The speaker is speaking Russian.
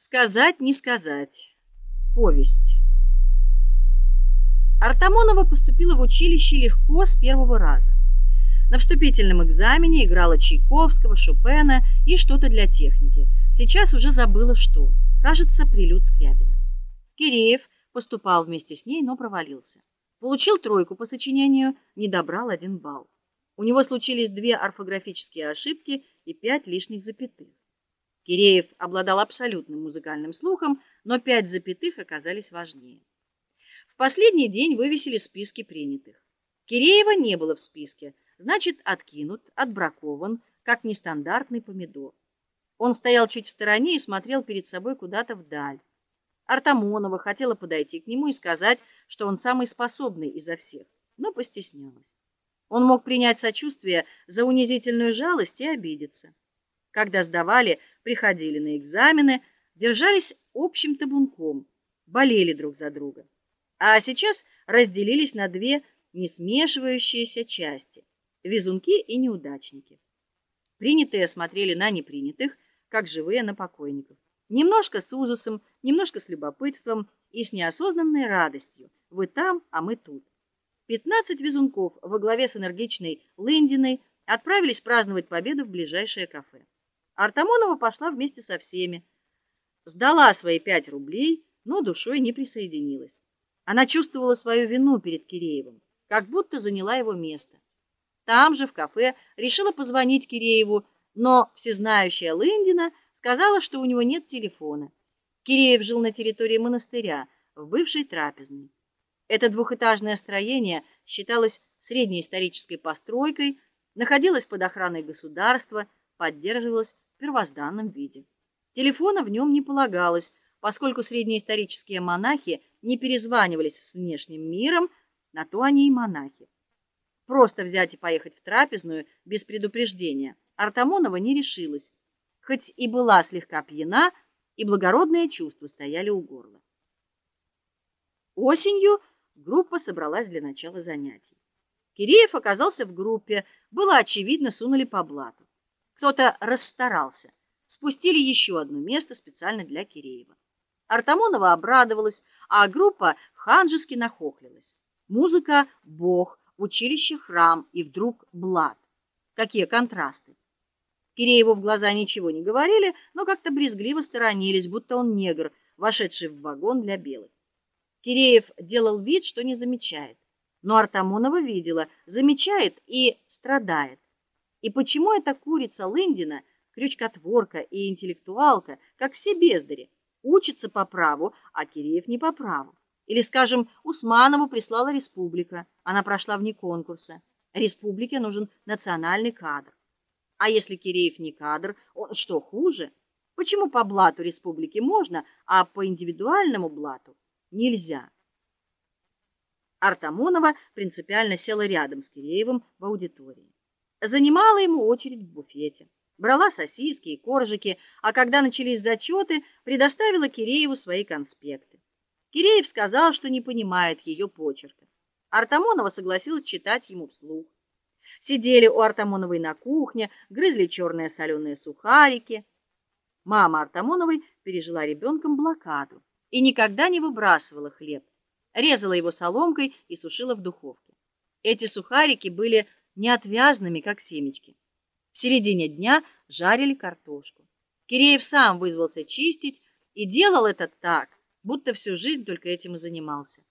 Сказать не сказать. Повесть. Артамонова поступила в училище легко с первого раза. На вступительном экзамене играла Чайковского, Шопена и что-то для техники. Сейчас уже забыла что. Кажется, прелюд Скрябина. Киреев поступал вместе с ней, но провалился. Получил тройку по сочинению, не добрал один балл. У него случились две орфографические ошибки и пять лишних запятых. Киреев обладал абсолютным музыкальным слухом, но пять запятых оказались важнее. В последний день вывесили списки принятых. Киреева не было в списке, значит, откинут, отбракован, как нестандартный помидор. Он стоял чуть в стороне и смотрел перед собой куда-то вдаль. Артамонова хотела подойти к нему и сказать, что он самый способный изо всех, но постеснялась. Он мог принять сочувствие за унизительную жалость и обидеться. Когда сдавали, приходили на экзамены, держались общим табунком, болели друг за друга. А сейчас разделились на две не смешивающиеся части: везунки и неудачники. Принятые смотрели на непринятых, как живые на покойников. Немножко с ужасом, немножко с любопытством и с неосознанной радостью. Вы там, а мы тут. Пятнадцать везунков во главе с энергичной Лендиной отправились праздновать победу в ближайшее кафе. Артамонова пошла вместе со всеми. Сдала свои пять рублей, но душой не присоединилась. Она чувствовала свою вину перед Киреевым, как будто заняла его место. Там же в кафе решила позвонить Кирееву, но всезнающая Лындина сказала, что у него нет телефона. Киреев жил на территории монастыря, в бывшей трапезной. Это двухэтажное строение считалось средней исторической постройкой, находилось под охраной государства, поддерживалось в первозданном виде. Телефона в нем не полагалось, поскольку среднеисторические монахи не перезванивались с внешним миром, на то они и монахи. Просто взять и поехать в трапезную без предупреждения Артамонова не решилась, хоть и была слегка пьяна, и благородные чувства стояли у горла. Осенью группа собралась для начала занятий. Киреев оказался в группе, было очевидно, сунули по блату. Кто-то расстарался. Спустили еще одно место специально для Киреева. Артамонова обрадовалась, а группа ханжески нахохлилась. Музыка бог, училище храм и вдруг блат. Какие контрасты. Кирееву в глаза ничего не говорили, но как-то брезгливо сторонились, будто он негр, вошедший в вагон для белых. Киреев делал вид, что не замечает, но Артамонова видела, замечает и страдает. И почему эта курица Лындина, крючкотворка и интеллектуалка, как все бездари, учится по праву, а Киреев не по праву? Или, скажем, Усманову прислала республика, она прошла вне конкурса. Республике нужен национальный кадр. А если Киреев не кадр, он что хуже? Почему по блату республики можно, а по индивидуальному блату нельзя? Артамонова принципиально села рядом с Киреевым в аудитории занимала ему очередь в буфете. Брала сосиски и коржики, а когда начались зачеты, предоставила Кирееву свои конспекты. Киреев сказал, что не понимает ее почерка. Артамонова согласилась читать ему вслух. Сидели у Артамоновой на кухне, грызли черные соленые сухарики. Мама Артамоновой пережила ребенком блокаду и никогда не выбрасывала хлеб. Резала его соломкой и сушила в духовке. Эти сухарики были неотвязными, как семечки. В середине дня жарили картошку. Киреев сам вызвался чистить и делал это так, будто всю жизнь только этим и занимался.